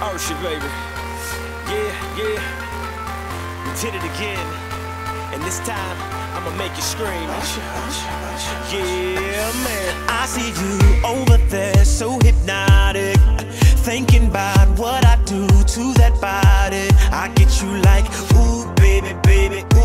Oh, usher, baby. Yeah, yeah. We did it again. And this time, I'ma make you scream. Yeah, man. I see you over there, so hypnotic. Thinking about what I do to that body. I get you like, ooh, baby, baby, ooh,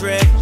trick.